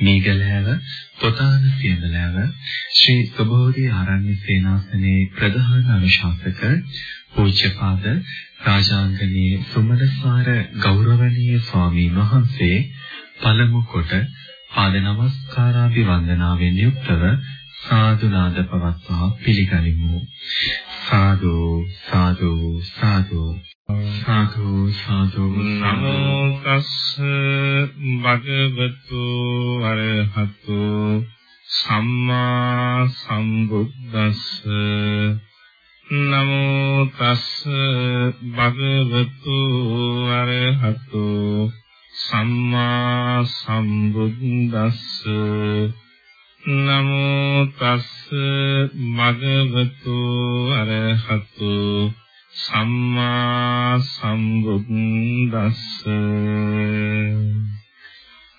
මීගලෑව පොතාන සියඹලෑව ශ්‍රී සුබෝධි ආරණ්‍ය සේනාසනයේ ප්‍රධාන අනුශාසක පූජ්‍යපාද රාජාංගනී සුමනසාර ගෞරවනීය ස්වාමීන් වහන්සේ පළමු කොට පාද නමස්කාරාභි වන්දනාවෙන් යුක්තව සාදු නාද පවත්වා පිළිගනිමු. සාදු සාදු සාදු. සාදු සාදු. නමෝ තස්ස භගවතු අරහතු. සම්මා සම්බුද්දස්ස. නමෝ තස්ස භගවතු අරහතු. සම්මා සම්බුද්දස්ස. නමෝ තස්ස භගවතු අරහතු සම්මා සම්බුද්දස්ස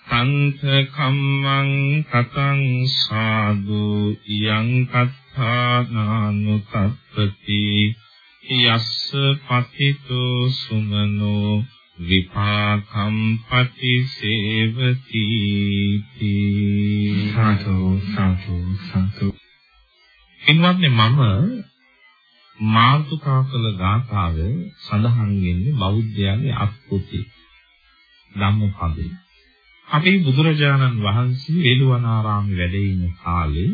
තන්ත කම්මං කතං සාදු යං කත්තානානුතප්පති යස්ස පතිතෝ සුමනෝ විපාකම් පටිසේවති සාදු සාදු සාදු ඉන්වත්නි මම මාතුකා කළ ගාථාව සඳහන් වෙන්නේ බෞද්ධයන්ගේ අත්පොතේ ධම්මපදේ. අපේ බුදුරජාණන් වහන්සේ වේළුවනාරාමේ වැඩ ඉන්න කාලේ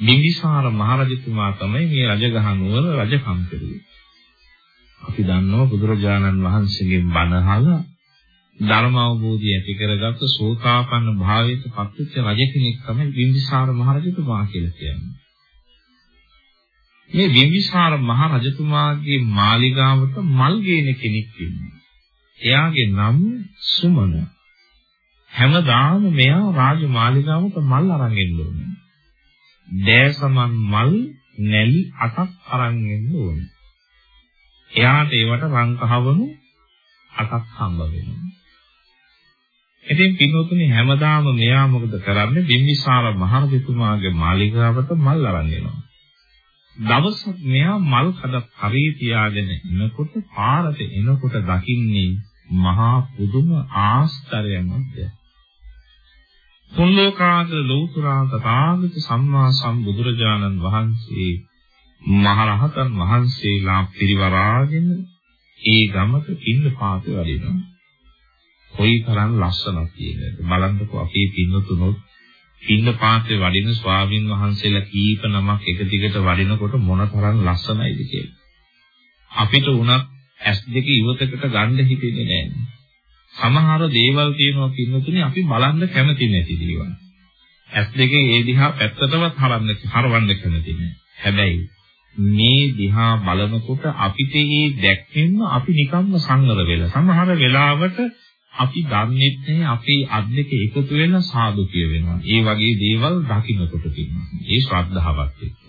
බිම්බිසාර මහරජතුමා තමයි මේ රජගහ නුවර රජකම් කරුවේ. අපි දන්නවා බුදුරජාණන් වහන්සේගේ බණහල ධර්ම අවබෝධය ඇති කරගත්ත සෝතාපන්න භාවයට පත්වෙච්ච රජ කෙනෙක් තමයි බිම්බිසාර මහරජතුමා කියලා කියන්නේ. මේ බිම්බිසාර මහ රජතුමාගේ මාලිගාවට මල් ගේන කෙනෙක් ඉන්නේ. එයාගේ නම සුමන. හැමදාම මෙයා රාජ මාලිගාවට මල් අරන් එන්න ඕනේ. දෑසමන් මල් නැලි අටක් අරන් එන්න ඕනේ. එයාට ඒවට රං කහවණු අටක් හම්බ වෙනවා. ඉතින් පින්වතුනි හැමදාම මෙයා මොකද කරන්නේ බිම්බිසාර මහ රජතුමාගේ මාලිගාවට මල් අරන් එනවා. දවසක් මෙයා මල් කඩ පරී තියාගෙන එනකොට පාරට එනකොට දකින්නේ මහා පුදුම ආශ්චර්යමත්ය. තුන්ලෝකාග ලෞතුරා තථාගත සම්මා සම්බුදුරජාණන් වහන්සේ මහරහතන් වහන්සේලා පිරිවරාගෙන ඒ ගමක පින්න පාත වඩිනවා. කොයිතරම් ලස්සනක් කියනද බලන්නකෝ අපේ පින්නතුනොත් පින්න පාත්‍රේ වඩින ස්වාමින් වහන්සේලා කීප නමක් එක දිගට වඩිනකොට මොනතරම් ලස්සනයිද කියලා. අපිට උනත් ඇස් දෙක ඉවතකට ගන්න හිතෙන්නේ නැහැ. සමහර දේවල් තියෙනවා පින්නතුනේ අපි බලන්න කැමති නැති දේවල්. ඇස් දෙකේ ඒ දිහා පැත්තටවත් හරන්න හරවන්න කැමති නැහැ. හැබැයි මේ දිහා බලනකොට අපිට මේ දැක්කෙන්න අපි නිකම්ම සංවර වෙලා සමහර වෙලාවට අපි දන්නේ නැහැ අපේ අත් දෙක එකතු වෙලා සාදු කියවෙනවා. ඒ වගේ දේවල් දකින්නකොට තියෙනවා. ඒ ශ්‍රද්ධාවත් එක්ක.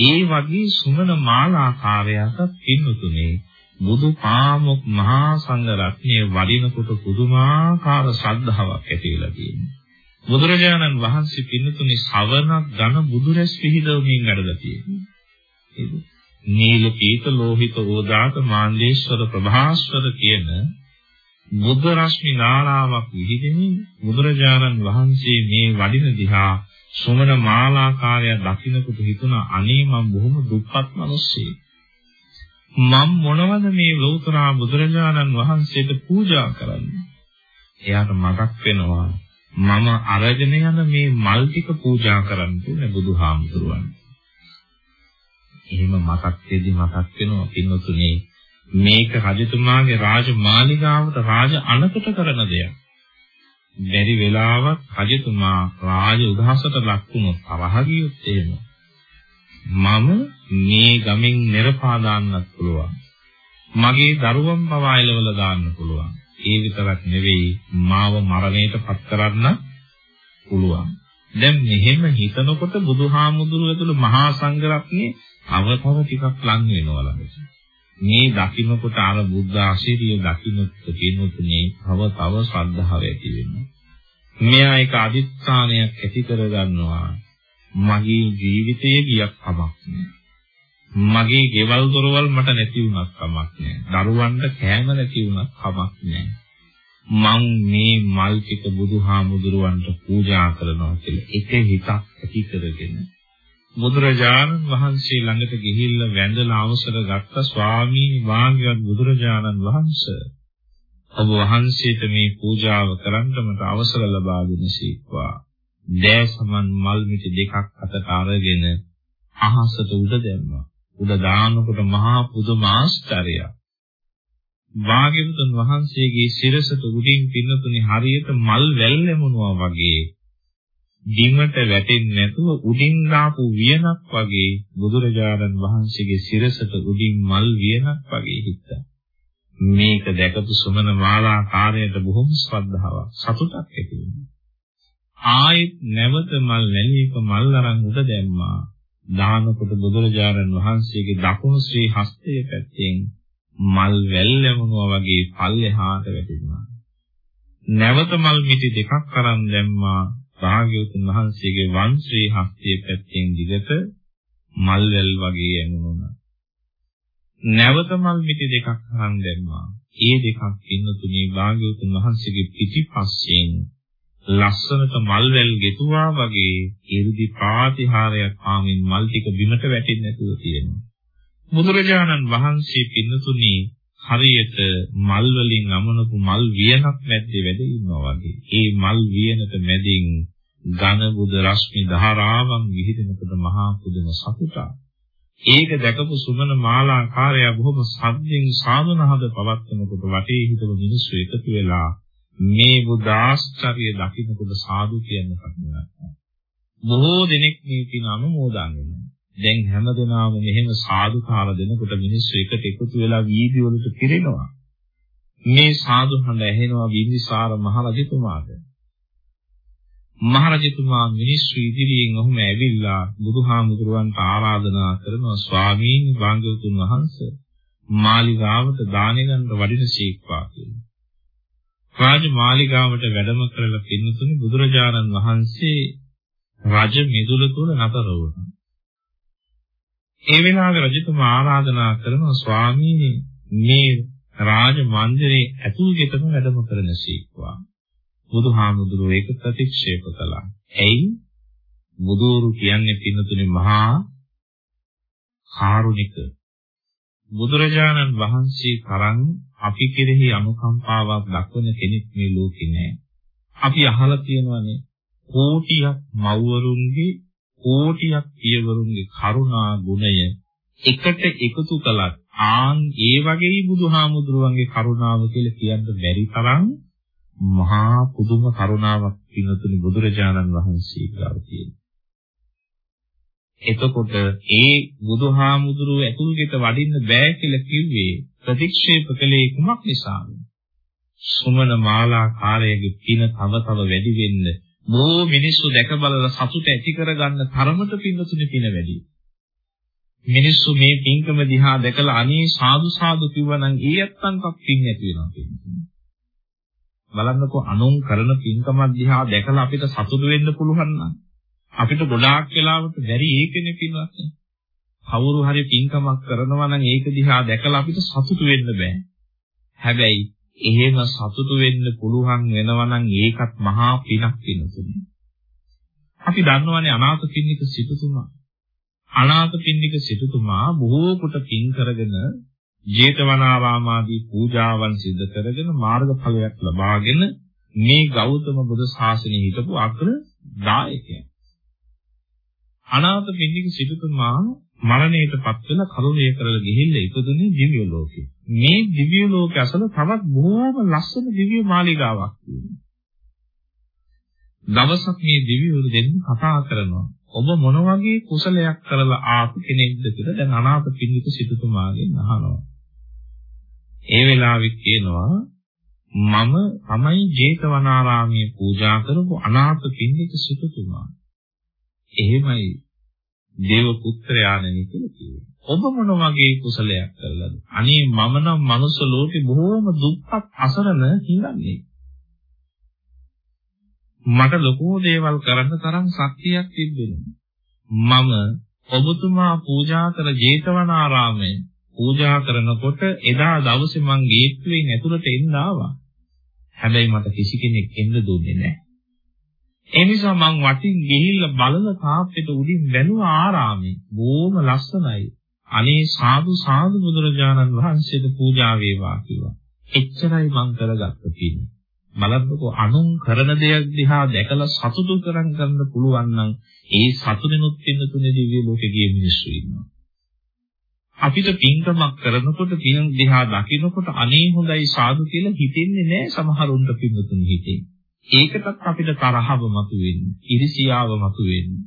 ඒ වගේ සුමන මාලාකාරයට පින්තුනේ බුදු පාමුක් මහා සංඝ රත්නයේ වඩිනකොට පුදුමාකාර ශ්‍රද්ධාවක් ඇති වෙලා තියෙනවා. බුදුරජාණන් වහන්සේ පින්තුනේ ශවණක් ඝන බුදුරැස් පිහිදවමින් වැඩලා තියෙනවා. නීල පීත ලෝහිත ඕදාත මාන්දේශ්වර ප්‍රභාස්වර කියන බුද්ධ රශ්මි නාලාවක් විහිදෙමින් බුදුරජාණන් වහන්සේ මේ වඩින දිහා සුමන මාලාකාරය දකින්නකොට හිතුණා අනේ මම බොහොම දුප්පත් මිනිස්සෙක්. මම මොනවද මේ ලෝතර බුදුරජාණන් වහන්සේට පූජා කරන්නේ? එයාට මතක් වෙනවා මම අරගෙන යන මේ මල් ටික පූජා කරන්න ඕනේ බුදුහාමුදුරුවන් එහෙම මතක් වෙදි මතක් වෙනවා පින්වතුනේ මේක රජතුමාගේ රාජමාලිගාවට රාජ අනකට කරන දෙයක්. බැරි වෙලාවක් රජතුමා රාජ උදහසට ලක් වුණොත් තරහ ගියොත් එහෙම මම මේ ගමෙන් නිර්පා දාන්නත් පුළුවන්. මගේ දරුවන් පවා එලවල දාන්න පුළුවන්. ඒ විතරක් නෙවෙයි මාව මරණයට පත් කරන්න පුළුවන්. දැන් මෙහෙම හිතනකොට බුදුහාමුදුරුවෝ ඇතුළු මහා සංඝරත්නයේ අවතව ටිකක් ලං වෙනවා ළඟට. මේ දකින්නකොට අර බුද්ධ ආශිර්ය දකින්නත් කියනතුනේ තව තව ශ්‍රද්ධාව ඇති වෙනවා. මෙයා එක අදිස්ථානයක් ඇති කරගන්නවා. මගේ ජීවිතයේ ගියක් කමක් නෑ. මගේ ගෙවල් දොරවල් මට නැති වුණත් කමක් නෑ. දරුවන්ට කෑම නැති වුණත් කමක් නෑ. මං මේ මල් ටික බුදුහාමුදුරුවන්ට පූජා කරනවා කියලා එක හිතක් ඇති කරගෙන බුදුරජාණන් වහන්සේ ළඟට ගිහිල්ලා වැඳලා අවසර ගත්ත ස්වාමීන් වහන්සේ බුදුරජාණන් වහන්සේ ඔබ වහන්සේට මේ පූජාව කරන්න මට අවසර ලබා දෙනසේක්වා. දෑසමන් මල් මිටි දෙකක් අතට අරගෙන අහසට උඩ දැම්මා. උඩ දානකොට මහා පුදුම ආශ්චර්යයක්. භාග්‍යවතුන් වහන්සේගේ සිරසට උඩින් පින්නතුනි හරියට මල් වැල් ලැබුණා වගේ දිමට වැටෙන්නේ නැතුව උඩින් දාපු වියනක් වගේ බුදුරජාණන් වහන්සේගේ සිරසට උඩින් මල් වියනක් වගේ හිටා. මේක දැකපු සුමන මාලාකාරයට බොහොම ශ්‍රද්ධාවක් සතුටක් ඇති වුණා. ආයෙත් නැවත මල් වැලියක මල් අරන් උඩ දැම්මා. දානකොට බුදුරජාණන් වහන්සේගේ දකුණු ශ්‍රී හස්තයේ පැත්තෙන් මල් වැල් ලැබුණා වගේ පල්ලෙහාට වැටුණා. නැවත මල් මිටි දෙකක් අරන් දැම්මා. භාග්‍යවතුන් වහන්සේගේ වම් ශ්‍රී හස්තයේ පැත්තෙන් දිගට මල් වැල් වගේ එමුණා. නැවත මල් මිටි දෙකක් අරන් දැම්මා. ඒ දෙකක් පින්නතුණී භාග්‍යවතුන් වහන්සේගේ පිටිපස්සෙන් ලස්සනට මල් වැල් ගෙතුවා වගේ 이르දි ප්‍රාතිහාරයක් ආමින් මල් ටික බිමට වැටෙන්නේ නැතුව තියෙනවා. බුදුරජාණන් වහන්සේ පින්නතුණි හරියට මල් වලින් අමනපු මල් වියනක් මැද්දේ වැඩ ඉන්නවා වගේ. ඒ මල් වියනට මැදින් ඝන බුද රශ්මි ධාරාවන් විහිදෙනකොට මහා පුදුම සතුටක්. ඒක දැකපු සුමන මාලාකාරය බොහොම සද්දෙන් සාධනහද පවත්වනකොට වටේ හිටපු මිනිස්සු එකතු වෙලා මේ බුද්ධ ආශ්චර්ය දකින්නකොට සාදු කියන කතාවක්. බොහෝ දෙනෙක් මේ පින අනුමෝදන් වෙනවා. දැන් හැමදෙනාම මෙහෙම සාදුකාර දෙනකොට මිනිස්සු එකට එකතු වෙලා වීදි වලට පිරෙනවා. මේ සාදු හඬ ඇහෙනවා බිම්බිසාර මහරජතුමාට. මහරජතුමා මිනිස්සු ඉදිරියෙන් ඔහුම ඇවිල්ලා බුදුහාමුදුරුවන්ට ආරාධනා කරනවා ස්වාමීන් වහන්සේ මාලිගාවට දානෙ ගන්න වඩිනසීක්වා කියලා. රාජ මාලිගාවට වැඩම කරලා පින්නතුනි බුදුරජාණන් වහන්සේ රජ මිදුල තුල නතර වුණා. ඒ වෙලාවේ රජතුමා ආරාධනා කරනවා ස්වාමීනි මේ රාජ මන්දිරේ ඇතුල් ගෙතම වැඩම කරන සීක්වා. බුදුහාමුදුරුවෝ ඒක ප්‍රතික්ෂේප කළා. ඇයි? බුදුරු කියන්නේ පින්නතුනි මහා කාරුණික බුදුරජාණන් වහන්සේ තරම් අපි කෙරෙහි අනුකම්පාවක් දක්වන කෙනෙක් මේ ලෝකේ නැහැ. අපි අහලා තියෙනවානේ කෝටියක් මව්වරුන්ගේ කෝටියක් පියවරුන්ගේ කරුණා ගුණය එකට එකතු කළත් ආන් ඒ වගේ බුදුහාමුදුරුවන්ගේ කරුණාව කියලා කියන්න බැරි තරම් මහා පුදුම කරුණාවක් පිනතුනි බුදුරජාණන් වහන්සේ ගාව තියෙනවා. එතකොට ඒ බුදුහාමුදුරුව ඇතුල්ගෙට වඩින්න බෑ කියලා කිව්වේ ප්‍රතික්ෂේප කළේ කුමක් නිසාද? සුමන මාලා කාර්යයේ පින තව තව වැඩි වෙන්න බොහෝ මිනිස්සු දැක බලලා සතුට ඇති කරගන්න තරමට පින්තුනේ පින වැඩි. මිනිස්සු මේ පින්කම දිහා දැකලා අනේ සාදු සාදු කිව්වනම් ඒ ඇත්තන්ටත් පින් ඇති වෙනවා කියන්නේ. බලන්නකෝ අනුන් කරන පින්කමක් දිහා දැකලා අපිට සතුටු වෙන්න පුළුවන් නම් අපිට ගොඩාක් වෙලාවට බැරි ඒකනේ පින්වත්. කවුරු හරි පින්කමක් කරනවා නම් ඒක දිහා දැකලා අපිට සතුටු වෙන්න බෑ. හැබැයි එහෙම සතුටු වෙන්න පුළුවන් වෙනවා නම් ඒකත් මහා පිනක් වෙනතුනේ. අපි දන්නවනේ අනාථපිණ්ඩික සිටුතුමා. අනාථපිණ්ඩික සිටුතුමා බොහෝ කොට පින් කරගෙන ජේතවනාරාමාදී පූජාවන් සිදු කරගෙන මාර්ගඵලයක් ලබාගෙන මේ ගෞතම බුදු සාසනය හිටපු අග්‍ර දායකයන්. අනාථ පින්නික සිටුතුමා මරණයටපත් වෙලා කරුණය කරලා ගිහිල්ලා ඉපදුනේ දිව්‍ය ලෝකෙ. මේ දිව්‍ය ලෝකයේ අසල තවත් බොහෝම ලස්සන දිව්‍ය මාලිගාවක් තියෙනවා. දවසක් මේ දිව්‍යවරු දෙන්න කතා කරනවා. ඔබ මොන වගේ කුසලයක් කරලා ආපු කෙනෙක්ද කියලා දැන් අනාථ පින්නික සිටුතුමාගෙන් අහනවා. ඒ වෙලාවෙත් කියනවා මම තමයි ජේතවනාරාමයේ පූජා කරපු අනාථ පින්නික සිටුතුමා. එහෙමයි දේව පුත්‍රයාණනි කියලා කියනවා. ඔබ මොන වගේ කුසලයක් කළාද? අනේ මම නම් මනුස්ස ලෝකේ බොහෝම දුක්ඛත් අසරණ හිඟන්නේ. මට ලොකු දේවල් කරන්න තරම් ශක්තියක් තිබෙනවා. මම ඔබතුමා පූජා කර ජේතවනාරාමයේ පූජා කරනකොට එදා දවසේ මං ගේට්ටුවෙන් ඇතුළට එන්න ආවා. හැබැයි මට කිසි කෙනෙක් එන්න දුන්නේ නැහැ. ඒ නිසා මං වටින් ගිහිල්ලා බලන තාප්පෙට උඩින් බැලුවා ආරාමේ. බොහොම ලස්සනයි. අනේ සාදු සාදු බුදුරජාණන් වහන්සේට පූජා වේවා කිව්වා. එච්චරයි මං කරගත්ත පින්. බලන්නකෝ අනුන් කරන දෙයක් දිහා දැකලා සතුටු කරන් ගන්න පුළුවන් නම් ඒ සතුටිනුත් පින්න තුනේ දිව්‍ය ලෝකේ ගිය මිනිස්සු ඉන්නවා. අපිට පින්කමක් කරනකොට පින් දිහා දකිනකොට අනේ හොඳයි සාදු කියලා හිතෙන්නේ නැහැ සමහරුන්ට පින්නතුන් හිතේ. ඒකටත් අපිට තරහව මතුවෙන්නේ, ඉරිසියාව මතුවෙන්නේ.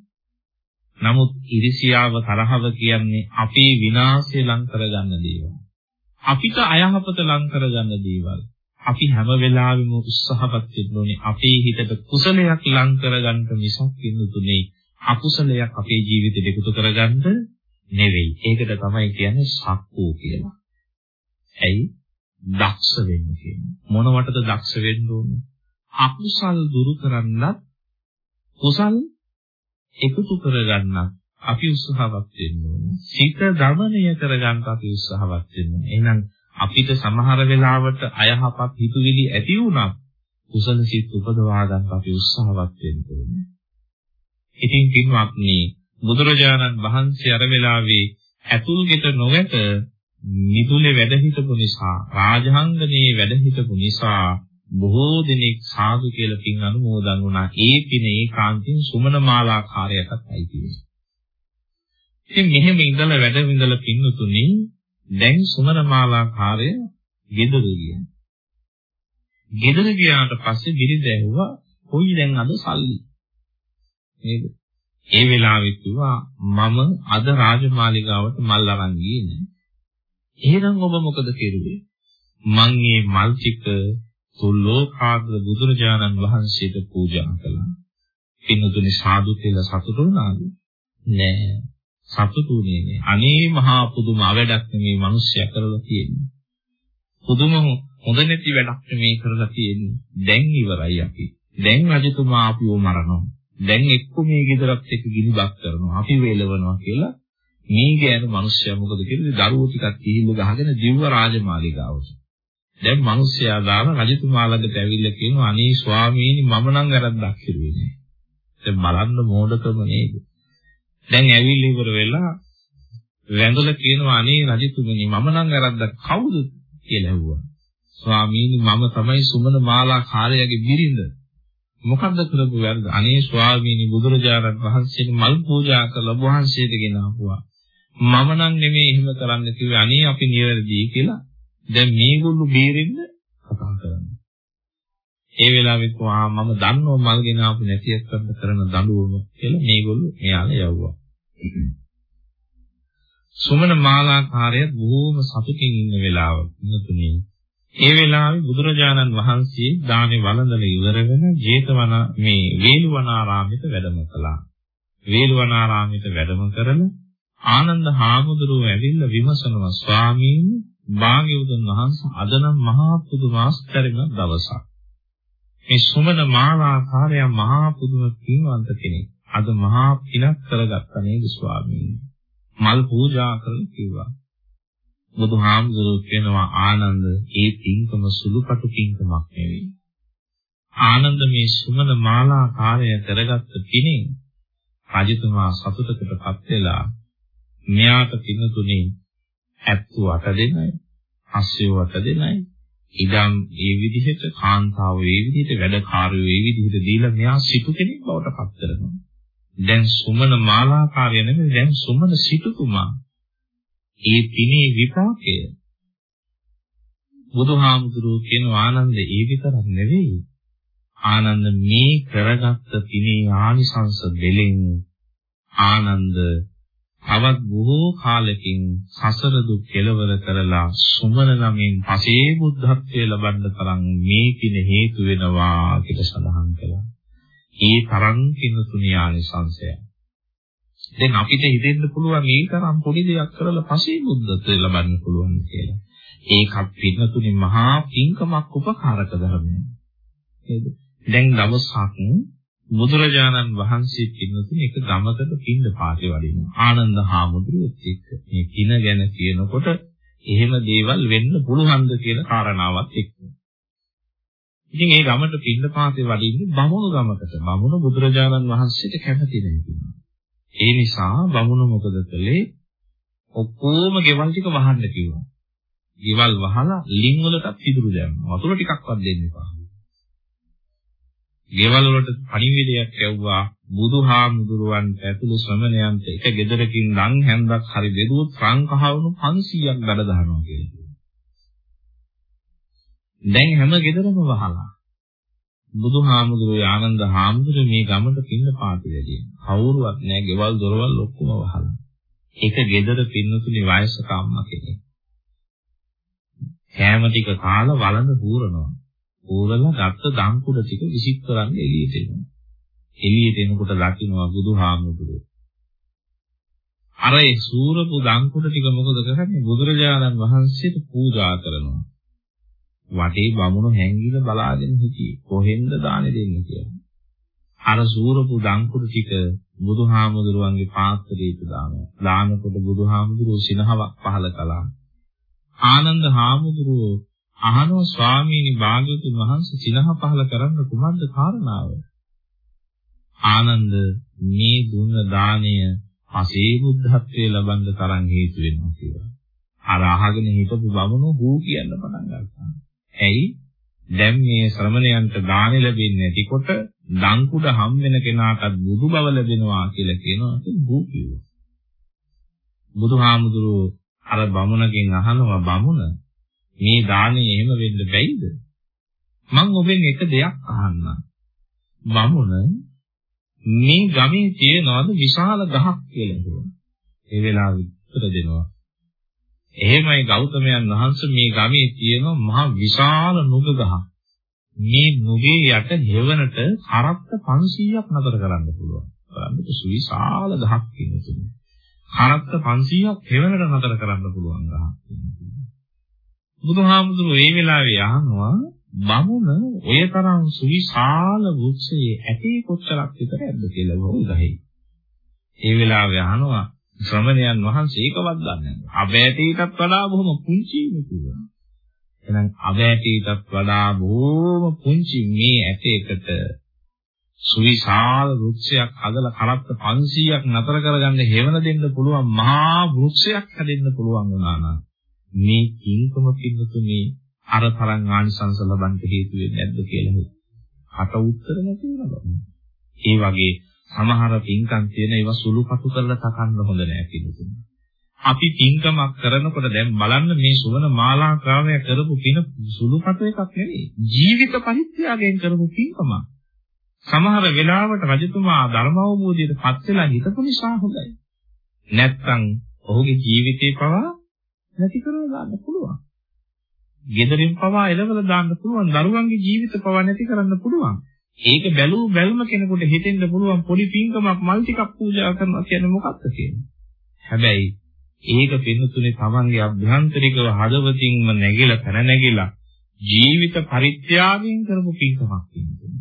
නමුත් ඉරිසියාව තරහව කියන්නේ අපේ විනාශය ලං කරගන්න දේවල්. අපිට අයහපත ලං කරගන්න දේවල්. අපි හැම වෙලාවෙම උත්සාහවත් වෙන්න ඕනේ අපේ හිතට කුසලයක් ලං කරගන්න මිසක් ඉන්නුතුනේ අකුසලයක් අපේ ජීවිතේට එකතු කරගන්න නෙවෙයි. ඒකට තමයි කියන්නේ සක්කෝ කියලා. ඇයි? දක්ෂ වෙන්න කියන්නේ. මොනවටද දක්ෂ වෙන්න ඕනේ? අකුසල් දුරු කරන්නත් කුසල් එකතු කරගන්නත් අපි උත්සාහවත් වෙන්න ඕනේ. සිත දමනය කරගන්න අපි උත්සාහවත් වෙන්න ඕනේ. එහෙනම් අපිට සමහර වෙලාවට අයහපත් හිතුවිලි ඇති වුණත් කුසල සිත් උපදවා ගන්න අපි උත්සාහවත් වෙන්න ඕනේ. ඉතින් පින්වත්නි බුදුරජාණන් වහන්සේ අර වෙලාවේ ඇතුල් ගෙට නොවැට මිදුලේ වැඩ හිටපු නිසා රාජහංගනේ වැඩ හිටපු නිසා බොහෝ දෙනෙක් සාදු කියලා පින් අනුමෝදන් වුණා. ඒ පින ඒකාන්තයෙන් සුමන මාලාකාරයටත් අයිති වෙනවා. ඉතින් මෙහෙම ඉඳලා වැඩ විඳලා පින්නතුනි දැන් සුමන මාලාකාරය ගෙදර ගියා. ගෙදර ගියාට පස්සේ බිරිඳ ඇහුවා කොයි දැන් අද සල්ලි නේද? ඒ වෙලාවෙත් කිව්වා මම අද රාජමාලිගාවට මල් අරන් ගියේ නෑ. එහෙනම් ඔබ මොකද කෙරුවේ? මං මේ මල් ටික තුලෝකාග්‍ර බුදුරජාණන් වහන්සේට පූජා කළා. පින්තුනි සාදු කියලා සතුටු වුණාද? නෑ. සතුටුුනේ නෑ. අනේ මහා පුදුම අවඩක් මේ මිනිස්සයා කරලා තියෙන්නේ. පුදුම හොඳ නැති වැඩක් මේ කරලා තියෙන්නේ. දැන් ඉවරයි අපි. දැන් රජතුමා අපිව මරනවා. දැන් එක්ක මේ ගෙදරත් එක්ක ගිනිබක් කරනවා. අපි වේලවනවා කියලා මේ ගෑනු මිනිස්සයා මොකද කියන්නේ? දරුවෝ ටිකක් කිහිල්ල ගහගෙන දිව්ව රාජමාලිගාවට. දැන් මිනිස්සයා දාන රජතුමා ළඟට ඇවිල්ලා කියනවා අනේ ස්වාමීනි මම නම් වැරද්දක් කරුවේ නෑ. දැන් බලන්න මෝඩකම නේද? දැන් ඇවිල්ලා ඉවර වෙලා වැඳලා කියනවා අනේ රජතුමනි මම නම් වැරද්දක් කවුද කියලා ඇහුවා. ස්වාමීනි මම තමයි සුමන මාලා කාර්යයේ බිරිඳ. මොකද්ද කරපු වැරද්ද? අනේ ස්වාමීනි බුදුරජාණන් වහන්සේට මල් පූජා කළ වහන්සේට ගෙනාවුවා. මම නම් නෙමෙයි එහෙම කරන්න කිව්වේ අනේ අපි නිවැරදි කියලා දැන් මේගොල්ලෝ බේරෙන්න කතා කරනවා. ඒ වෙලාවෙත් ආ මම දන්නව මල් ගෙනාවු නැති එක්කම කරන දඬුවම කියලා මේගොල්ලෝ මෙයාලා යවුවා. සුමන මාලාකාරය බොහෝම සතුටින් ඉන්න වෙලාවක නුතුනේ. ඒ වෙලාවේ බුදුරජාණන් වහන්සේ දානේ වළඳලා ඉවර වෙන ජේතවන මේ වේළුවනාරාමයට වැඩම කළා. වේළුවනාරාමයට වැඩම කරලා ආනන්ද හාමුදුරුවෝ ඇවිල්ලා විමසනවා ස්වාමීන් භාග්‍යවතුන් වහන්සේ අද නම් මහා පුදුම ආශ්චර්යමත් දවසක්. මේ සුමන මාලාකාරය මහා පුදුම කීවන්ත කෙනෙක්. අද මහා පිනක් කරගත්ත නේද ස්වාමීනි. මල් පූජා කරලා කිව්වා. බුදුහාමුදුරුවෝ කියනවා ආනන්ද ඒ පින්කම සුළුපටු පින්කමක් නෙවෙයි. ආනන්ද මේ සුමන මාලා කාර්යය කරගත්ත පිණින් රජතුමා සතුටකටපත් වෙලා මෙයාට පින තුනේ 78 දෙනයි 88 දෙනයි ඉඳන් ඒ විදිහට කාන්තාව ඒ විදිහට වැඩකාරයෝ ඒ විදිහට දීලා මෙයා සිටු කෙනෙක් බවට පත් කරනවා. දැන් සුමන මාලාකාරය නෙමෙයි දැන් සුමන සිටුතුමා. ඒ පිනේ විපාකය බුදුහාමුදුරුවෝ කියන ආනන්ද ඒ විතරක් නෙවෙයි. ආනන්ද මේ කරගත්ත පිනේ ආනිසංස දෙලෙන් ආනන්ද තවත් බොහෝ කාලෙකින් සසර දුක් කෙලවර කරලා සුමන නමින් පසේ බුද්ධත්වයේ ලබන්න තරම් මේ පින හේතු වෙනවා කියලා සඳහන් කළා. ඒ තරම් කින තුනියානිසංශය. දැන් අපිට හිතෙන්න පුළුවන් මේ තරම් පොඩි දෙයක් කරලා පසේ බුද්ධත්වයේ ලබන්න පුළුවන් කියලා. ඒකත් පින්නතුනි මහා පින්කමක් උපකාරක ධර්මයක්. නේද? දැන් දවසක් බුදුරජාණන් වහන්සේ පින්නතුනි එක ගමකට පින්න පාතේ වඩිනවා. ආනන්ද හාමුදුරුවොත් එක්ක මේ පින ගැන කියනකොට එහෙම දේවල් වෙන්න පුළුවන්ද කියන කාරණාවත් එක්ක. ඉතින් ඒ ගමට පින්නපාතේ වඩින්නේ බමුණු ගමකට. බමුණු බුදුරජාණන් වහන්සේට කැමති නැහැ. ඒ නිසා බමුණු මොකද කළේ? ඔක්කොම ගෙවල් ටික වහන්න කිව්වා. ගෙවල් වහලා ලින් වලටත් පිදුරු දැම්මා. වතුර ටිකක්වත් දෙන්න එපා. ගෙවල් වලට පණිවිඩයක් යවුවා බුදුහාමුදුරුවන්ට ඇතුළු ශ්‍රමණයන්ට එක ගෙදරකින් ලං හැන්දක් හරි බෙදුවොත් සංකහවණු 500ක් බඩ දානවා කියලා. දැන් හැම ගෙදරම වහලා බුදුහාමුදුරුවෝ ආනන්ද හාමුදුරුවෝ මේ ගමට පින්න පාති වැඩි. කවුරුවත් නැහැ ගෙවල් දොරවල් ඔක්කොම වහලා. එක ගෙදර පින්නතුනි වයසක අම්මා කෙනෙක්. කෑම ටික කාලා වළඳ පූරනවා. පූරලා ගත්ත දම් කුඩ ටික විසික් කරන්න එළියට එනවා. එළියට එනකොට දකින්නවා බුදුහාමුදුරුවෝ. අර ඒ සූරපු දම් කුඩ ටික මොකද කරන්නේ? බුදුරජාණන් වහන්සේට පූජා කරනවා. වටේ බමුණු හැංගිලා බලාගෙන හිටියේ කොහෙන්ද දානෙ දෙන්නේ කියලා. අර සූරපු දංකුරු ටික බුදුහාමුදුරුවන්ගේ පාත්‍රයට දානවා. දානකොට බුදුහාමුදුරුවෝ සිනහවක් පහල කළා. ආනන්ද හාමුදුරුවෝ අහනවා ස්වාමීනි භාග්‍යවතුන් වහන්සේ සිනහ පහල කරන්න කුමක්ද කාරණාව? ආනන්ද මේ දුන්න දාණය පසේ බුද්ධත්වයේ ලබන්න තරම් හේතු වෙනවා කියලා. අර අහගෙන හිටපු බමුණෝ හූ කියන්න පටන් ගත්තා. ඇයි? දැන් මේ ශ්‍රමණයන්ට දාන ලැබෙන්නේ නැතිකොට දන් කුඩ හම් වෙන කෙනාටත් බුදු බව ලැබෙනවා කියලා කියනවා ඒක භූතිය. බුදුහාමුදුරුවෝ අර බමුණගෙන් අහනවා බමුණ මේ දානේ එහෙම වෙන්න බැයිද? මං ඔබෙන් එක දෙයක් අහන්නම්. බමුණ මේ ගමේ තියෙනවද විශාල ගහක් කියලා දුන්නා. ඒ වෙලාවෙ උත්තර දෙනවා. එහෙමයි ගෞතමයන් වහන්සේ මේ ගමේ තියෙන මහ විශාල නුග ගහ. මේ නුගේ යට හෙවණට කරත්ත 500ක් නතර කරන්න පුළුවන්. බලන්න සුවිශාල ගහක් තියෙනවා. කරත්ත 500ක් හෙවණට නතර කරන්න පුළුවන් ගහක් තියෙනවා. බුදුහාමුදුරුවෝ මේ වෙලාවේ අහනවා බමුණ ඔය තරම් සුවිශාල වෘක්ෂයේ ඇටේ කොච්චරක් විතර ඇද්ද කියලා වහු ගහේ. ඒ වෙලාවේ අහනවා ශ්‍රමණයන් වහන්සේ ඒකවත් දන්නේ නැහැ. අබෑටීටත් වඩා බොහොම පුංචි නෙකියනවා. එහෙනම් අබෑටීටත් වඩා බොහොම පුංචි මේ ඇටයකට සුවිශාල වෘක්ෂයක් හදලා කරත්ත 500ක් නතර කරගන්න හේවන දෙන්න පුළුවන් මහා වෘක්ෂයක් හැදෙන්න පුළුවන් වුණා නම් මේ කිංකම පින්නතුනේ අර තරම් ආනිසංස ලබන්න හේතු වෙන්නේ නැද්ද කියලා හට උත්තර නැති වෙනවා. ඒ වගේ සමහර පින්කම් තියෙන ඒවා සුළුපටු කරලා තකන්න හොඳ නෑ පිළිතුරු. අපි පින්කමක් කරනකොට දැන් බලන්න මේ සුවන මාලාකාරය කරපු පින සුළුපටු එකක් නෙවෙයි. ජීවිත පරිත්‍යාගයෙන් කරපු පින්කමක්. සමහර වෙලාවට රජතුමා ධර්ම අවබෝධයට පත් වෙලා හිතපු නිසා හොඳයි. නැත්තම් ඔහුගේ ජීවිතේ පවා නැති කරලා දාන්න පුළුවන්. ගෙදරින් පවා එළවලා දාන්න පුළුවන්. දරුවන්ගේ ජීවිත පවා නැති කරන්න පුළුවන්. ඒක බැලූ බැල්ම කෙනෙකුට හිතෙන්න පුළුවන් පොඩි පින්කමක් මල් ටිකක් පූජා කරනවා කියන්නේ මොකක්ද කියන්නේ. හැබැයි ඒක පින්නතුනේ තමන්ගේ අභ්‍යන්තරිකව හදවතින්ම නැගිලා පැන නැගිලා ජීවිත පරිත්‍යාගයෙන් කරපු පින්කමක් කියන්නේ.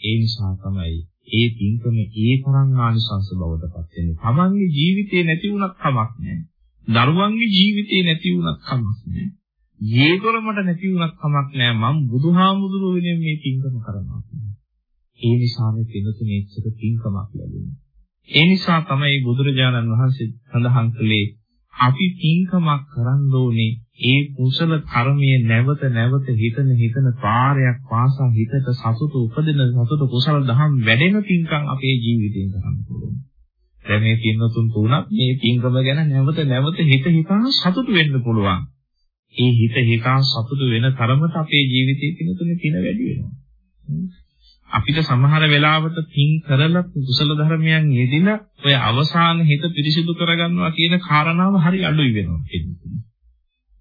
ඒ නිසා තමයි ඒ පින්කම ඒ තරම් ආනිසංස බවට පත් වෙන්නේ. තමන්ගේ ජීවිතේ නැති වුණත් කමක් නැහැ. දරුවන්ගේ ජීවිතේ නැති වුණත් කමක් නැහැ. ජීවිතවලමට නැති වුණත් කමක් නෑ මම බුදුහාමුදුරුවෝ වෙනුවෙන් මේ පින්කම කරනවා. ඒ නිසා මේ පින්තුනේ එච්චර පින්කමක් ලැබෙන්නේ. ඒ නිසා තමයි බුදුරජාණන් වහන්සේ සඳහන් කළේ අපි පින්කමක් කරන්න ඕනේ ඒ කුසල කර්මය නැවත නැවත හිතන හිතන පාරයක් පාසා හිතට සතුට උපදින සතුට කුසල දහම් වැඩෙන පින්කම් අපේ ජීවිතයෙන් කරන්න පුළුවන්. දැන් මේ පින්වතුන් තුනක් මේ පින්කම ගැන නැවත නැවත හිත හිතා සතුට වෙන්න පුළුවන්. ඒ හිත හිතා සතුටු වෙන තරමට අපේ ජීවිතයේ පිනතුනේ පින වැඩි වෙනවා. අපිට සමහර වෙලාවට පින් කරලා කුසල ධර්මයන් යෙදිලා ඔය අවසාන හිත පිරිසිදු කරගන්නවා කියන කාරණාව හරි අඩුයි වෙනවා කියන්නේ.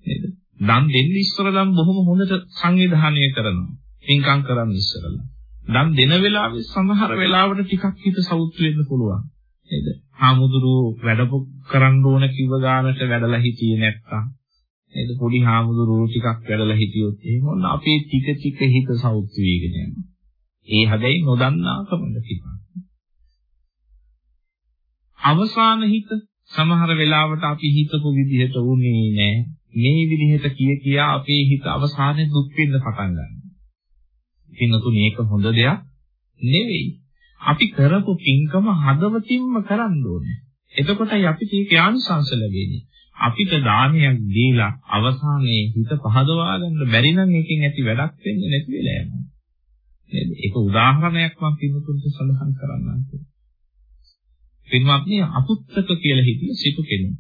නේද? දන් දෙන්න ඉස්සරලා බොහොම හොඳට සංවිධානය කරනවා. පින්කම් කරන්න ඉස්සරලා. දන් දෙන වෙලාවේ සමහර වෙලාවට ටිකක් හිත සෞතු වෙන්න පුළුවන්. නේද? හාමුදුරුවෝ වැඩ කරන්න ඕන කිව්ව ගානට වැඩලා හිටියේ නැත්තම් නේද පොඩි හාමුදුරුවෝ ටිකක් වැඩලා හිටියොත් එහෙම ඔන්න අපේ ටික ටික හිත සෞඛ්‍ය වේගෙන යනවා. ඒ හැබැයි නොදන්නා කමද කිව්වා. අවසාන හිත සමහර වෙලාවට අපි හිතපු විදිහට උනේ නැහැ. මේ විදිහට කිය කියා අපේ හිත අවසානයේ දුක් වෙන්න පටන් ගන්නවා. පින්නතුනි ඒක හොඳ දෙයක් නෙවෙයි. අපි කරපු පින්කම හදවතින්ම කරන්න ඕනේ. එතකොටයි අපිට ඒක ආනිසංස ලැබෙන්නේ. අපිට දානයක් දීලා අවසානයේ හිත පහදවා ගන්න බැරි නම් එකකින් ඇති වැඩක් වෙන්නේ නැති වෙලා යනවා. නේද? ඒක උදාහරණයක් මම පින්තුන්ට සඳහන් කරන්නම්. පින්වත්නි අපුත්තක කියලා හිතිය සිටු කෙනෙක්.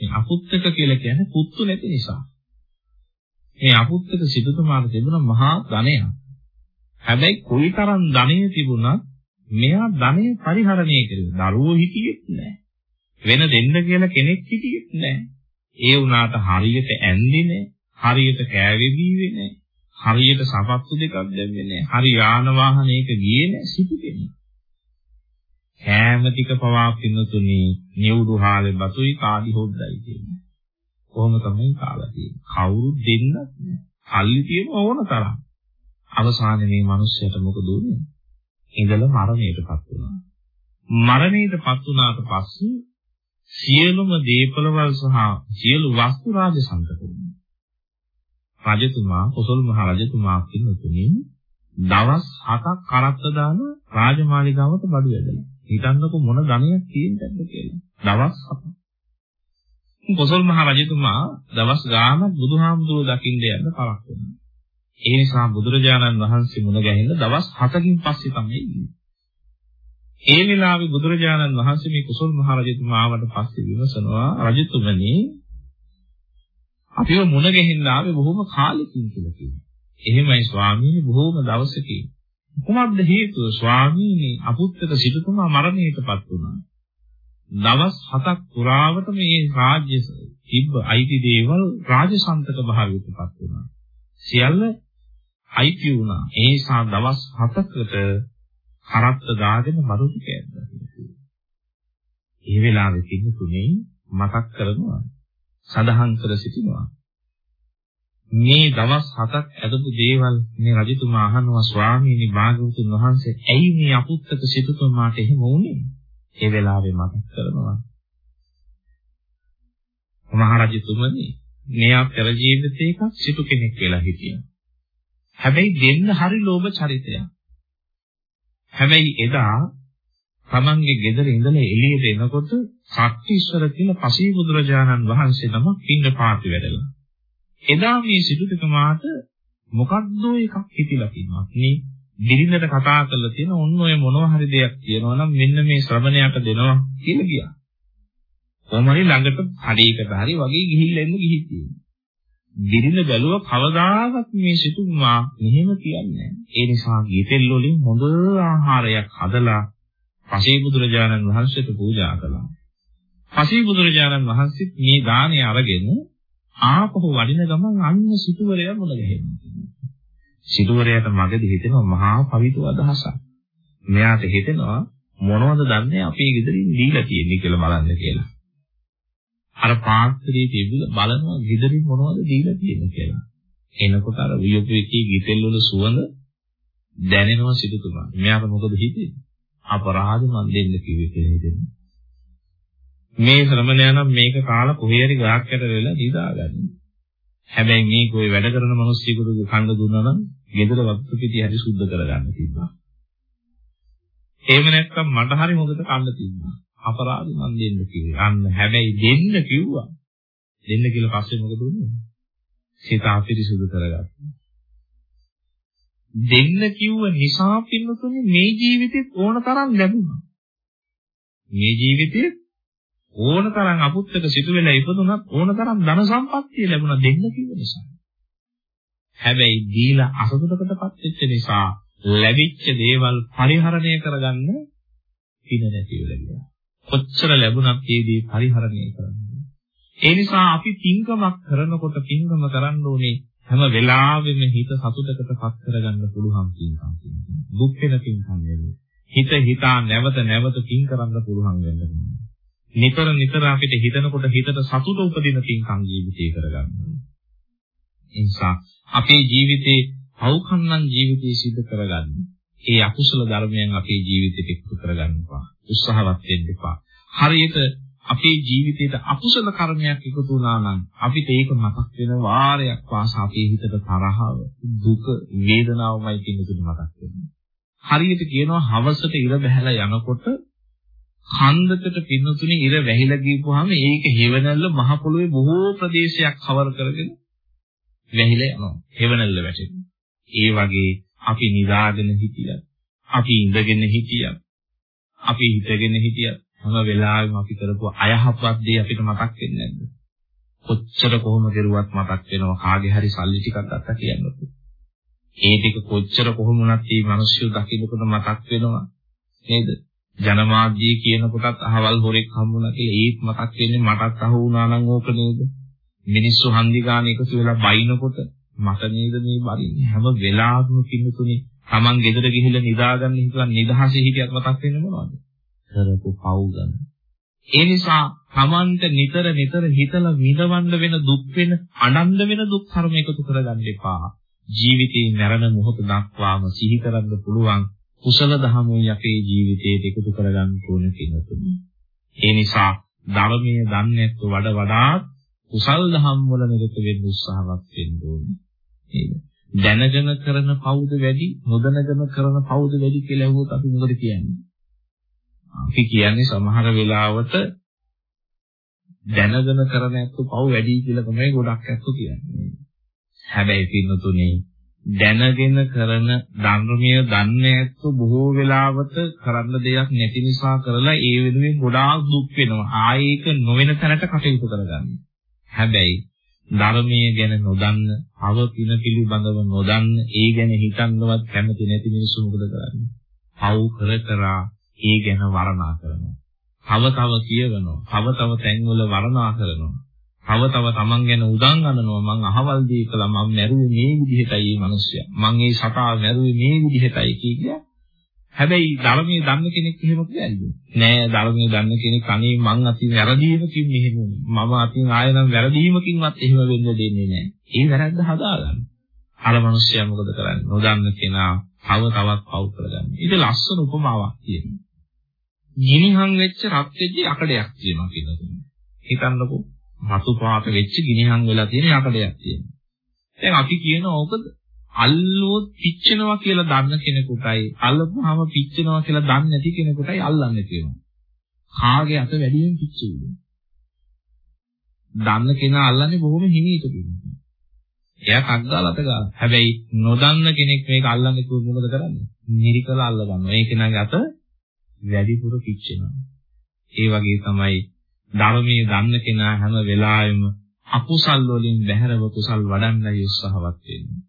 මේ අපුත්තක කියලා කියන්නේ පුත්තු නැති නිසා. මේ අපුත්තක සිටුතුමාට තිබුණ මහා ධනයක්. හැබැයි කොයිතරම් ධනෙ තිබුණත් මෙයා ධනෙ පරිහරණය කරුවේ. දරුවෝ හිටියෙත් නැහැ. වෙන දෙන්න කියලා කෙනෙක් හිටියෙත් නැහැ. ඒ වුණාට හරියට ඇන්දේ නැහැ. හරියට කෑවේ බීවේ නැහැ. හරියට සපත්තු දෙකක් දැම්මේ නැහැ. හරි යාන වාහනයක ගියේ නැහැ සිටු කෙනෙක්. කෑම ටික පවා පින්නතුනි නිවුරු හාලේ බතුයි කාදි හොද්දයි කියන්නේ. කොහොම තමයි කාලා තියෙන්නේ. කවුරු දෙන්නත් නැහැ. කල්ලි තියෙන ඕන තරම්. අවසානයේ මේ මිනිස්සයාට මොකද උනේ? ඉඳලා මරණයටපත් වුණා. මරණයටපත් වුණාට පස්සේ සියලුම දීපලවල් සහ සියලු වස්තු රාජ සම්පතුන් රජතුමා කොසල් මහ රජතුමා කිනුතුනි දවස් 7ක් කරත්ත දාන රාජමාලිගාවට බඩු වැදලා. හිතන්නකො මොන ධනයක් තියෙන්නද කියලා. දවස් 7ක් කොසල් මහ රජතුමා දවස් ගානක් බුදුහාමුදුරුවෝ දකින්න යන්න පරක් වුණා ඒ නිසා බුදුරජාණන් වහන්සේ මුණ ගැහෙන්න දවස් 7කින් පස්සේ තමයි ඉන්නේ. ඒ වෙලාවේ බුදුරජාණන් වහන්සේ මේ කුසල් මහ රජතුමාවට පස්සේ විමසනවා රජතුමනි අපිව මුණ ගැහෙන්න ආවේ බොහොම කාලෙකින් කියලා කිව්වා. එහෙමයි ස්වාමීනි බොහොම දවසකින්. කුමක්ද හේතුව ස්වාමීනි අපුත්තක සිටුතුමා මරණයටපත් වුණා. දවස් 7ක් පුරාවට මේ රාජ්‍ය තිබ්බ අයිති දේවල් රාජසන්තක භාවයටපත් වුණා. සියල්ල අයිති වුණා. ඒ නිසා දවස් 7කට කරත්ත දාගෙන මරුටි කෑද්දා කියලා. ඒ වෙලාවේ තිබුණේ මතක් කරනවා සදහන් කර සිටිනවා. මේ දවස් 7ක් ඇදපු දේවල් මේ රජතුමා අහනවා ස්වාමීනි භාග්‍යවතුන් වහන්සේ ඇයි මේ අපුත්තක සිටුතුමාට එහෙම වුනේ? ඒ වෙලාවේ මතක් කරනවා. මහරජතුමනි මෙයා පෙර ජීවිතයක සිටු කෙනෙක් වෙලා හිටියා. හැබැයි දෙන්න හරි ලෝභ චරිතයක්. හැබැයි එදා තමන්ගේ ගෙදර ඉඳලා එළියට එනකොට සත්‍තිස්වර කියන පසී බුදුරජාණන් වහන්සේ නම පින්න පාති වැඩලා. එදා මේ සිටුතුමාට මොකක්ද එකක් හිතිලා තිනවා. මේ දිරිනට කතා කරලා තියෙන ඔන්න ඔය මොනවා හරි දෙයක් කියනවා නම් මෙන්න මේ ශ්‍රමණයට දෙනවා කියලා ගියා. කොහොමරි ළඟට හඩේකට හරි වගේ ගිහිල්ලා එන්න ගිහින් තියෙනවා. දිරින බැලුව කවදාවත් මේ සිතුමා මෙහෙම කියන්නේ ඒ නිසා ගීතෙල් වලින් හොඳ ආහාරයක් හදලා පසේ බුදුරජාණන් වහන්සේට පූජා කළා. පසේ බුදුරජාණන් වහන්සේ මේ දාණය අරගෙන ආපහු වඩින ගමන් අන්න සිටුවරයා මුණ ගැහෙනවා. සිටුවරයාට මගදී හිතෙනවා මහා පවිතු අදහසක්. මෙයාට හිතෙනවා මොනවද දන්නේ අපේ ගෙදරින් දීලා තියෙන්නේ කියලා බලන්න කියලා. අර පාත්‍රයේ තිබුණ බලනවා ගෙදරින් මොනවද දීලා තියෙන්නේ කියලා. එනකොට අර වියපෙකී ගිතෙල් වල සුවඳ දැනෙනවා සිටුතුමා. මෙයාට මොකද හිතෙන්නේ? අපරාධ මන් දෙන්න කිව්වේ කියලා හිතෙනවා. මේ ශ්‍රමණයා නම් මේක කාලා කොහේ හරි ගහක් යට වෙලා නිදාගන්න. හැබැයි මේ කොයි වැඩ කරන මිනිස්සුෙකුට කන්න දුන්නා නම් ගෙදර වත්තු පිටි හරි සුද්ධ කරගන්න තිබ්බා. එහෙම නැත්නම් මට හරි හොඳට කන්න තිබ්බා. අපරාධ මන් දෙන්න කිව්වේ. අන්න හැබැයි දෙන්න කිව්වා. දෙන්න කියලා පස්සේ මොකද වුනේ? සිත අපිරිසුදු කරගත්තා. දෙන්න කිව්ව නිසා පින්නතුනේ මේ ජීවිතෙත් ඕන තරම් ලැබුණා. මේ ජීවිතෙත් ඕන තරම් අපුත්තක සිටු වෙලා ඉපදුනත් ඕන තරම් ධන සම්පත්තිය ලැබුණා දෙන්න කිව්ව නිසා. හැබැයි දීලා අසතුටකටපත් වෙච්ච නිසා ලැබිච්ච දේවල් පරිහරණය කරගන්න පින නැති වෙලා ගියා. කොච්චර ලැබුණත් ඒ දේ පරිහරණය කරන්න. ඒ නිසා අපි පින්කමක් කරනකොට පින්කම කරන්න ඕනේ හැම වෙලාවෙම හිත සතුටකටපත් කරගන්න පුළුවන් පින්කම් තියෙනවා. දුක් වෙන පින්කම් නෙවෙයි. හිත හිතා නැවත නැවත පින් කරන්න පුළුවන් වෙන්න නිතර නිතර අපිට හිතනකොට හිතට සතුට උපදින පින්කම් ජීවිතේ කරගන්න. ඒ නිසා අපේ ජීවිතේ පෞකන්නම් ජීවිතේ සිද්ධ කරගන්න. ඒ අකුසල ධර්මයන් අපේ ජීවිතේට එකතු කරගන්න එපා. උත්සාහවත් වෙන්න එපා. හරියට අපේ ජීවිතේට අකුසල කර්මයක් එකතු වුණා නම් අපිට ඒක මතක් වෙන වාරයක් පාසා අපේ හිතට තරහව, දුක, වේදනාවමයි කිනුතුනේ මතක් වෙන්නේ. හරියට කියනවා හවසට ඉර බහැලා යනකොට කන්දකට පින්නතුනේ ඉර වැහිලා ගියපුවාම ඒක හෙවණල්ල මහ පොළොවේ බොහෝ ප්‍රදේශයක් කවර් කරගෙන වැහිලා යනවා. හෙවණල්ල වැටෙනවා. ඒ වගේ අපි නිදාගෙන හිටියත්, අපි ඉඳගෙන හිටියත්, අපි හිටගෙන හිටියත් හැම වෙලාවෙම අපි කරපු අයහපත් දේ අපිට මතක් වෙන්නේ නැද්ද? කොච්චර කොහොම කරුවත් මතක් වෙනවා කාගේ හරි සල්ලි ටිකක් ගත්තා කියන්නකො. ඒ ටික කොච්චර කොහොම වුණත් මේ මිනිස්සු දකින්නකොට මතක් වෙනවා නේද? ජනමාධ්‍ය කියන කොටත් අහවල් හොරෙක් හම්බුණා කියලා ඒත් මතක් වෙන්නේ මටත් අහු වුණා නම් ඕක නේද? මිනිස්සු හන්දි ගාන එකතු වෙලා බයිනකොට මට නේද මේ බරින්නේ හැම වෙලාවකම කින්නතුනේ Taman ගෙදර ගිහිල්ලා නිදාගන්න හිතලා නිදහසේ හිටියත් මතක් වෙන්නේ මොනවද? කරපු පව් ගන්න. ඒ නිසා Tamanට නිතර නිතර හිතලා විඳවන්න වෙන දුක් වෙන අනන්ද වෙන දුක් කර්ම එකතු කරගන්න එපා. ජීවිතේ මරණ මොහොත දක්වාම සිහි කරන්න පුළුවන් කුසල දහමුයි අපේ ජීවිතයට එකතු කරගන්න ඕන කෙනෙකුනේ. ඒ නිසා ධර්මයේ දන්නේත් වඩ වඩාත් කුසල් දහම් වල නිරත වෙන්න උත්සාහවත් වෙන්න ඕනේ. නේද? දැනගෙන කරන පවුද වැඩි, නොදැනගෙන කරන පවුද වැඩි කියලා අහුවොත් අපි මොකද කියන්නේ? අපි කියන්නේ සමහර වෙලාවට දැනගෙන කරන ඇත්ත පව් වැඩි කියලා තමයි ගොඩක් ඇත්ත කියන්නේ. හැබැයි පින්නතුනේ දැනගෙන කරන ධර්මීය දන්නේ ඇත්ත බොහෝ වෙලාවට කරන්න දෙයක් නැති නිසා කරලා ඒ වෙනුවෙන් ගොඩාක් දුක් වෙනවා. ආයේක නොවන තැනට කටයුතු කරගන්න. හැබැයි ධර්මීය ගැන නොදන්න, අව පින පිළිබඳව නොදන්න, ඒ ගැන හිතන්නවත් කැමති නැති මිනිස්සු මොකද කරන්නේ? පව් කර කරා ඒ ගැන වර්ණනා කරනවා. තව තව කියවනවා. තව තව තැන්වල වර්ණනා කරනවා. තව තව Taman ගැන උදන් අනනවා මං අහවල් දී කළා මං මැරුවේ මේ විදිහටයි මේ මිනිස්සයා මං ඒ සතා මැරුවේ මේ විදිහටයි කිය හැබැයි ධර්මයේ දන්න කෙනෙක් එහෙම කියන්නේ නෑ ධර්මයේ දන්න කෙනෙක් අනේ මං අතින් වැරදීමකින් මෙහෙම මම අතින් ආයෙනම් වැරදීමකින්වත් එහෙම වෙන්න දෙන්නේ නෑ. ඒ වැරද්ද හදාගන්න. අර මිනිස්සයා මොකද කරන්නේ? නොදන්න කෙනා තව තවත් පව් කරගන්න. ඊට ලස්සන උපමාවක් තියෙනවා ගිනිහන් වෙච්ච රත් වෙච්ච යකඩයක් තියෙනවා කියලා හිතන්නකෝ. රතු පාට වෙච්ච ගිනිහන් වෙලා තියෙන යකඩයක් තියෙනවා. දැන් අපි කියන ඕකද? අල්ලුවොත් පිච්චෙනවා කියලා දන්න කෙනෙකුටයි අල්ලපුවාම පිච්චෙනවා කියලා දන්නේ නැති කෙනෙකුටයි අල්ලන්නේ තියෙනවා. කාගේ අත වැඩියෙන් පිච්චෙයිද? දන්න කෙනා අල්ලන්නේ බොහොම හිමීට පිළිගන්න. එයා කක් දාලා අත ගන්න. හැබැයි නොදන්න කෙනෙක් මේක අල්ලන්නේ කොහොමද කරන්නේ? නිරිකල අල්ල ගන්නවා. ඒ කෙනාගේ අත වැඩිපුර පිච්චෙනවා. ඒ වගේ තමයි ධර්මයේ දන්න කෙනා හැම වෙලාවෙම අකුසල් වලින් බැහැරව කුසල් වඩන්නයි උත්සාහවත් වෙන්නේ.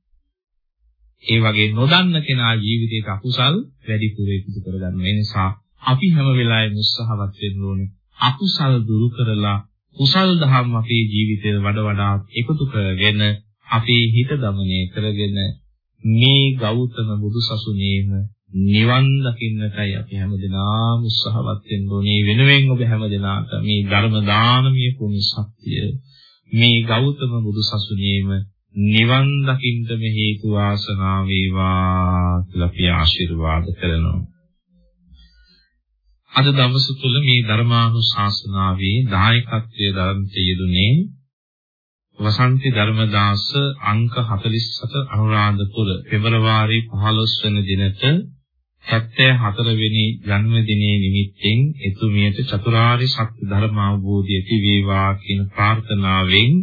ඒ වගේ නොදන්න කෙනා ජීවිතේට අකුසල් වැඩිපුර ඉදිරි කරගන්න. ඒ නිසා අපි හැම වෙලාවෙම උත්සාහවත් වෙන්න ඕනේ අකුසල් දුරු කරලා කුසල් දහම් අපේ ජීවිතේ වඩ වඩා එකතු කරගෙන අපේ හිත දමනය කරගෙන මේ ගෞතම බුදුසසුනේම නිවන් දකින්නටයි අපි හැමදෙනාම උත්සාහවත් වෙන්න ඕනේ වෙනුවෙන් ඔබ හැමදෙනාට මේ ධර්ම දානමය කුණි සත්‍ය මේ ගෞතම බුදුසසුනේම නිවන් දකින්න හේතු වාසනා වේවා කියලා අපි ආශිර්වාද කරනවා. අද දවස තුල මේ ධර්මානුශාසනාවේ දායකත්වයේ ධර්මත යෙදුනේ වසන්ති ධර්මදාස අංක 47 අනුරාධපුර පෙබරවාරි 15 වෙනි දිනට 74 වෙනි ජන්මදිනයේ නිමිත්තෙන් එතුමියට චතුරාර්ය සත්‍ය ධර්ම අවබෝධය තිබේවා කියන ප්‍රාර්ථනාවෙන්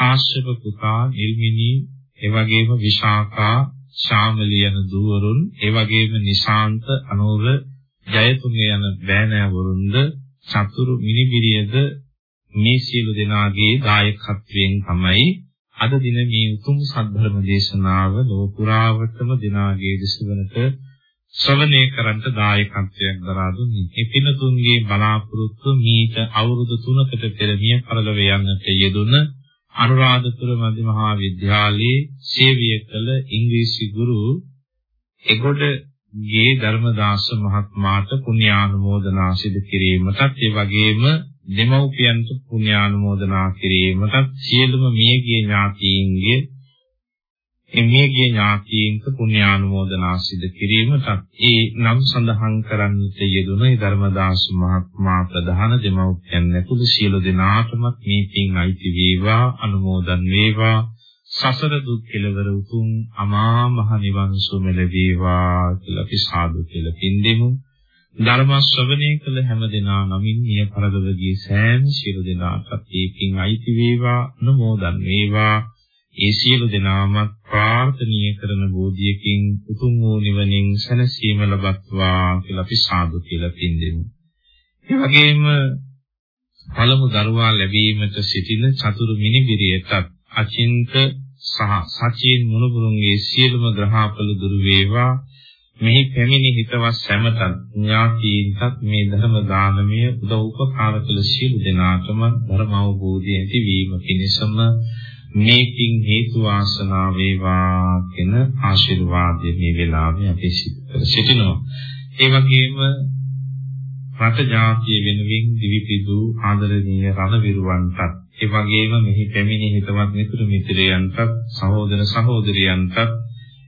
ආශ්‍රව පුතා නිර්මිනී එවැගේම විශාඛා ශාමලිය යන දුවරුන් එවැගේම නිශාන්ත අනුර ජයතුංග යන බෑනෑවරුන්ද චතුරු මිනිබිරියද මේ සියලු දෙනාගේ දායකත්වයෙන් තමයි අද දින මේ උතුම් සද්ධර්ම දේශනාව ලෝක පුරාවටම දිනාගේ දිසවනට ශ්‍රවණය කරන්ට දායකත්වයක් දරා දුන්නේ. මේ පින්තුන්ගේ බලාපොරොත්තු මීට අවුරුදු 3කට පෙර මිය පරලොව යන්නට යෙදුන අනුරාධපුර මධ්‍ය මහා විද්‍යාලයේ සේවය කළ ඉංග්‍රීසි ගුරු එගොඩගේ ධර්මදාස මහත්මයාට පුණ්‍යානුමෝදනා සිදු කිරීමටත් ඒ වගේම දෙමව්පියන්ට පුණ්‍යානුමෝදනා කිරීමටත් සියලුම මියගිය ඥාතීන්ගේ එමියගේ ඥාතීන්ට පුණ්‍යානුමෝදනා සිදු කිරීමටත් ඒ නම් සඳහන් කරන්නට යෙදුන ඒ ධර්මදාස මහත්මයා ප්‍රධාන දෙමව්පියන් ඇතුළු සියලු දෙනාටම මේ පින් අයිති වේවා අනුමෝදන් වේවා. සසර දුක් කෙලවර උතුම් අමා මහ නිවන් සුව ලැබේවා කියලා අපි සාදු කියලා පින් දෙමු. ධර්ම ශ්‍රවණය කළ හැම දෙනා නමින් මිය පරලොවගේ සෑම සියලු දෙනාටත් ඒකින් අයිති වේවා අනුමෝදන් වේවා. ඒ සියලු දෙනාම ප්‍රාර්ථනීය කරන බෝධියකින් උතුම් වූ නිවනින් සැනසීම ලබත්වා කියලා අපි සාදු කියලා පින් දෙමු. ඒ වගේම පළමු දරුවා ලැබීමට සිටින චතුරු මිනිබිරියටත් අචින්ත සහ සචින් මුණුබුරුන්ගේ සියලුම ග්‍රහාපල දුරු වේවා මෙහි පැමිණි හිතවත් සැමටත් ඥාතීන්ටත් මේ ධර්ම දානමය උදව් උපකාර කළ සියලු දෙනාටම ධර්ම අවබෝධය ඇති වීම පිණිසම මේකින් හේතු වාසනා වේවා කියන ආශිර්වාදය මේ වෙලාවේ අපි සිටිනවා. ඒ වගේම රට ජාතිය වෙනුවෙන් දිවිපිදු ආදරණීය රණවිරුවන්ටත් ඒ වගේම මෙහි පැමිණි හිතවත් මිතුරු මිත්‍රයන්ටත් සහෝදර සහෝදරියන්ටත්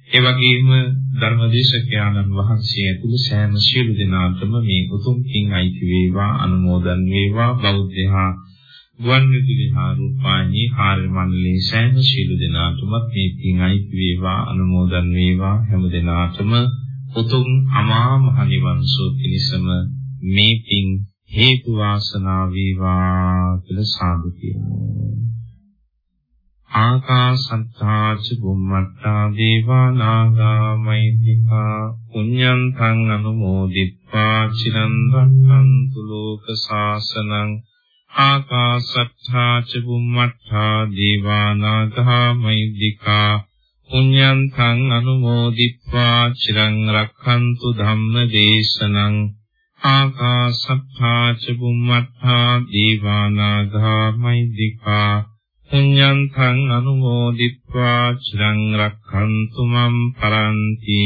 ඒ වගේම ධර්මදේශකයන්න් වහන්සේ ඇතුළු සෑම සියලු දෙනාටම මේ උතුම් කින් අයිති වේවා අනුමෝදන් වේවා බෞද්ධහා ගුවන් විදුලි හා රූපායනී කාර්ය මණ්ඩලයේ සෑම ශීල දෙනාටම මේ පින් අයිති වේවා අනුමෝදන් වේවා. හැම දෙනාටම උතුම් අමා මහ නිවන් සුව පිණසම මේ පින් හේතු වාසනා වේවා කියලා සාදු කියනවා ආකාසත්තා ච බුම්මත්තා දේවා නාග මෛත්‍තිකා පුඤ්ඤන්තං අනුමෝදිත්වා. චිරන් රක්ඛන්තු ලෝක සාසනං ආකාසත්තා ච බුම්මත්තා දේවානාගා මෛද්దికා පුඤ්ඤන්තං අනුමෝදිත්වා චිරං රක්ඛන්තු ධම්ම දේශනං ආකාසත්තා ච බුම්මත්තා දේවානාගා මෛද්దికා පුඤ්ඤන්තං අනුමෝදිත්වා චිරං රක්ඛන්තු මම් පරන්ති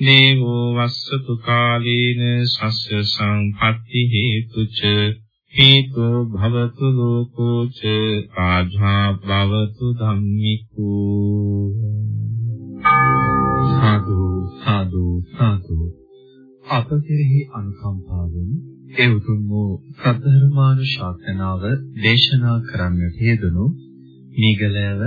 දේවෝ වස්සතු කාලේන සස්ස සංපත්ති හේතුච හේතෝ භවතු ලෝකෝ ච ආධා භවතු ධම්මිකෝ। සාදු සාදු සාදු। අප කෙරෙහි අනුකම්පාවෙන් ඒ උතුම් වූ සද්ධර්මානුශාසනාව දේශනා කරන්නට යෙදුණු මීගලෑව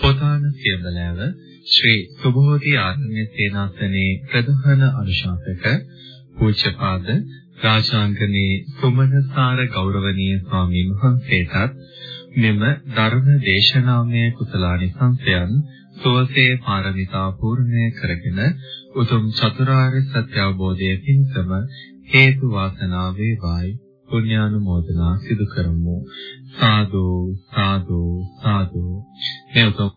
පොතාන සියඹලෑව ශ්‍රී සුබෝධි ආත්මය සේනාසනේ ප්‍රධාන අනුශාසක පූජ්‍යපාද රාජාංගනේ සුමනසාර ගෞරවනීය ස්වාමීන් වහන්සේටත් මෙම ධර්ම දේශනාමය කුසලානිසංසයන් සුවසේ පාරමිතා පූර්ණය කරගෙන උතුම් චතුරාර්ය සත්‍ය අවබෝධයේ පිණසම හේතු වාසනා වේවායි. පුණ්‍යානුමෝදනා සිදු කරමු. සාදු සාදු සාදු. මේ උතුම්